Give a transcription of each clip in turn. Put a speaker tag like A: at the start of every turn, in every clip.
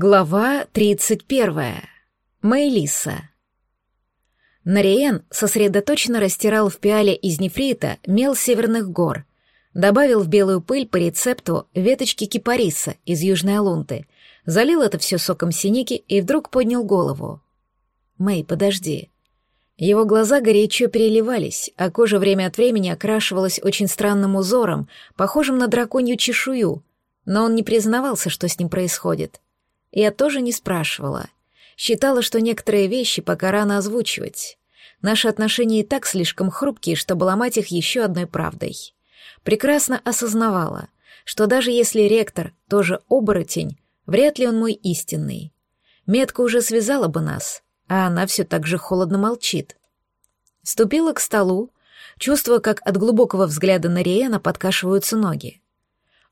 A: Глава 31. Мэйлиса. Нариен сосредоточенно растирал в пиале из нефрита мел северных гор, добавил в белую пыль по рецепту веточки кипариса из Южной Алунты, залил это все соком синики и вдруг поднял голову. «Мэй, подожди». Его глаза горячо переливались, а кожа время от времени окрашивалась очень странным узором, похожим на драконью чешую, но он не признавался, что с ним происходит — я тоже не спрашивала. Считала, что некоторые вещи пока рано озвучивать. Наши отношения и так слишком хрупкие, чтобы ломать их еще одной правдой. Прекрасно осознавала, что даже если ректор тоже оборотень, вряд ли он мой истинный. Метка уже связала бы нас, а она все так же холодно молчит. Ступила к столу, чувствуя, как от глубокого взгляда на Риэна подкашиваются ноги.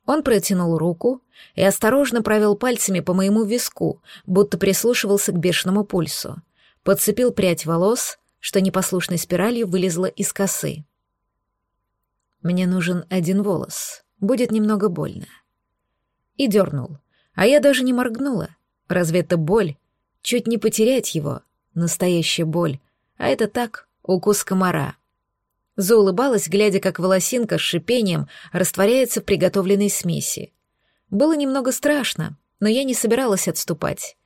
A: Он протянул руку и осторожно провел пальцами по моему виску, будто прислушивался к бешеному пульсу. Подцепил прядь волос, что непослушной спиралью вылезла из косы. «Мне нужен один волос. Будет немного больно». И дернул. А я даже не моргнула. Разве это боль? Чуть не потерять его. Настоящая боль. А это так, укус комара. Заулыбалась, глядя, как волосинка с шипением растворяется в приготовленной смеси. Было немного страшно, но я не собиралась отступать.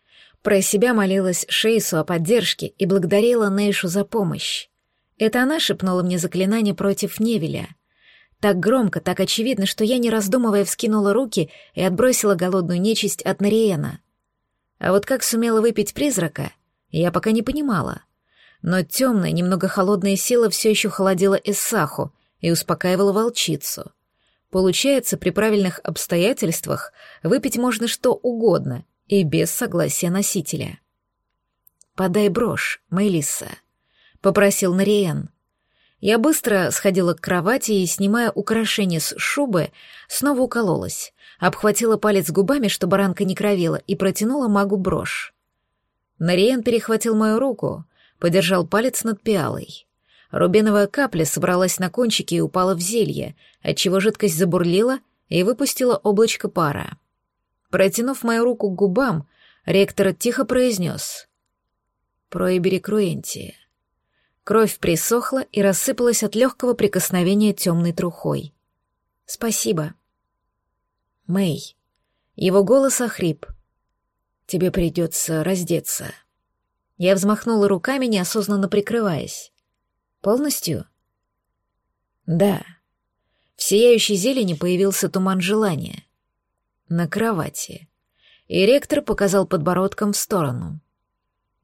A: Про себя молилась Шейсу о поддержке и благодарила Нейшу за помощь. Это она шепнула мне заклинание против Невеля. Так громко, так очевидно, что я, не раздумывая, вскинула руки и отбросила голодную нечисть от Нариена. А вот как сумела выпить призрака, я пока не понимала — но темная, немного холодная сила все еще холодила Эссаху и успокаивала волчицу. Получается, при правильных обстоятельствах выпить можно что угодно и без согласия носителя. «Подай брошь, Мейлиса», — попросил Нариен. Я быстро сходила к кровати и, снимая украшение с шубы, снова укололась, обхватила палец губами, чтобы ранка не кровила, и протянула магу брошь. Нариен перехватил мою руку, подержал палец над пиалой. Рубиновая капля собралась на кончике и упала в зелье, отчего жидкость забурлила и выпустила облачко пара. Протянув мою руку к губам, ректор тихо произнес «Проебери круэнти». Кровь присохла и рассыпалась от легкого прикосновения темной трухой. «Спасибо». «Мэй». Его голос охрип. «Тебе придется раздеться». Я взмахнула руками, неосознанно прикрываясь. «Полностью?» «Да». В сияющей зелени появился туман желания. На кровати. И ректор показал подбородком в сторону.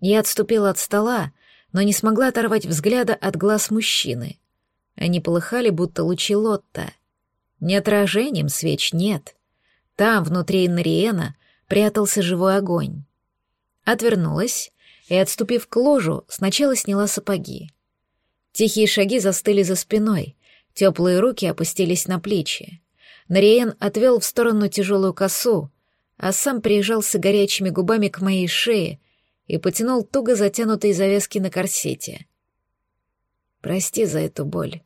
A: Я отступила от стола, но не смогла оторвать взгляда от глаз мужчины. Они полыхали, будто лучи Лотта. Не отражением свеч нет. Там, внутри Инриена, прятался живой огонь. Отвернулась и, отступив к ложу, сначала сняла сапоги. Тихие шаги застыли за спиной, теплые руки опустились на плечи. Нариен отвел в сторону тяжелую косу, а сам прижался горячими губами к моей шее и потянул туго затянутые завязки на корсете. «Прости за эту боль.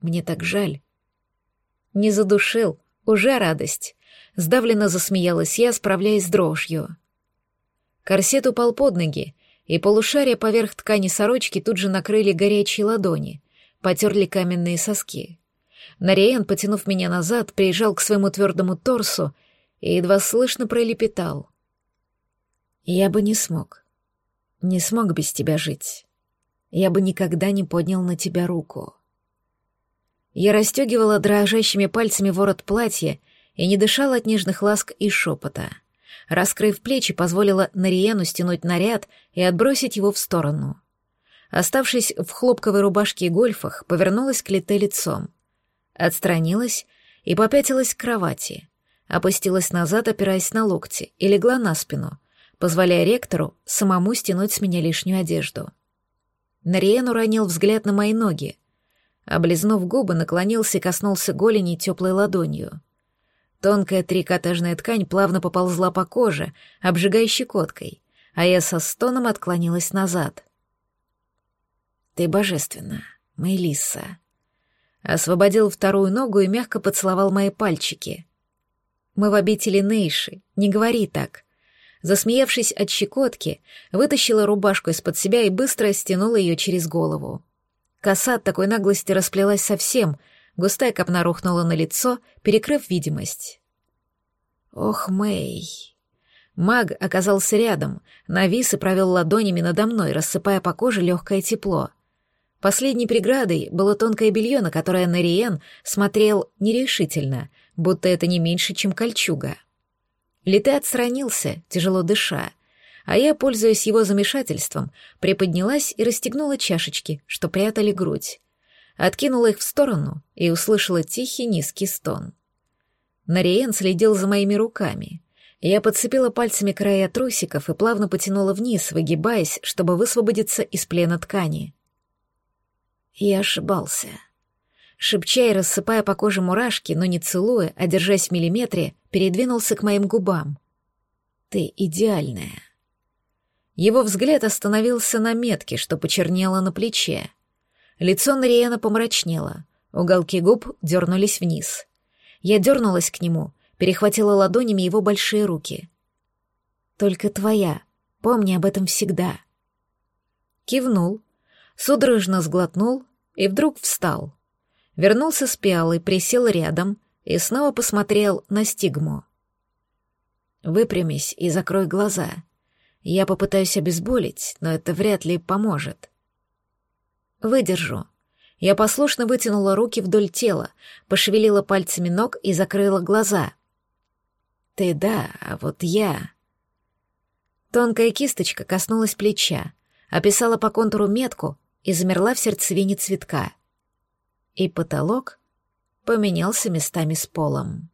A: Мне так жаль». Не задушил, уже радость. Сдавленно засмеялась я, справляясь с дрожью. Корсет упал под ноги, и полушария поверх ткани сорочки тут же накрыли горячие ладони, потерли каменные соски. Нариен, потянув меня назад, приезжал к своему твердому торсу и едва слышно пролепетал. «Я бы не смог. Не смог без тебя жить. Я бы никогда не поднял на тебя руку». Я расстегивала дрожащими пальцами ворот платья и не дышала от нежных ласк и шепота — Раскрыв плечи, позволила Нариену стянуть наряд и отбросить его в сторону. Оставшись в хлопковой рубашке и гольфах, повернулась к Лите лицом. Отстранилась и попятилась к кровати. Опустилась назад, опираясь на локти, и легла на спину, позволяя ректору самому стянуть с меня лишнюю одежду. Нариен уронил взгляд на мои ноги. Облизнув губы, наклонился и коснулся голени теплой ладонью. Тонкая трикотажная ткань плавно поползла по коже, обжигая щекоткой, а я со стоном отклонилась назад. «Ты божественна, Мейлиса», освободил вторую ногу и мягко поцеловал мои пальчики. «Мы в обители Нейши, не говори так. Засмеявшись от щекотки, вытащила рубашку из-под себя и быстро стянула ее через голову. Коса от такой наглости расплелась совсем, густая копна рухнула на лицо, перекрыв видимость. «Ох, Мэй!» Маг оказался рядом, навис и провел ладонями надо мной, рассыпая по коже легкое тепло. Последней преградой было тонкое белье, на которое Нариен смотрел нерешительно, будто это не меньше, чем кольчуга. Лите отстранился, тяжело дыша, а я, пользуясь его замешательством, приподнялась и расстегнула чашечки, что прятали грудь. Откинула их в сторону и услышала тихий низкий стон. Нариен следил за моими руками. Я подцепила пальцами края трусиков и плавно потянула вниз, выгибаясь, чтобы высвободиться из плена ткани. Я ошибался. Шепча и рассыпая по коже мурашки, но не целуя, а держась в миллиметре, передвинулся к моим губам. «Ты идеальная». Его взгляд остановился на метке, что почернело на плече. Лицо Нариена помрачнело, уголки губ дернулись вниз. Я дернулась к нему, перехватила ладонями его большие руки. «Только твоя, помни об этом всегда». Кивнул, судорожно сглотнул и вдруг встал. Вернулся с пиалой, присел рядом и снова посмотрел на стигму. «Выпрямись и закрой глаза. Я попытаюсь обезболить, но это вряд ли поможет». «Выдержу». Я послушно вытянула руки вдоль тела, пошевелила пальцами ног и закрыла глаза. «Ты да, а вот я...» Тонкая кисточка коснулась плеча, описала по контуру метку и замерла в сердцевине цветка. И потолок поменялся местами с полом.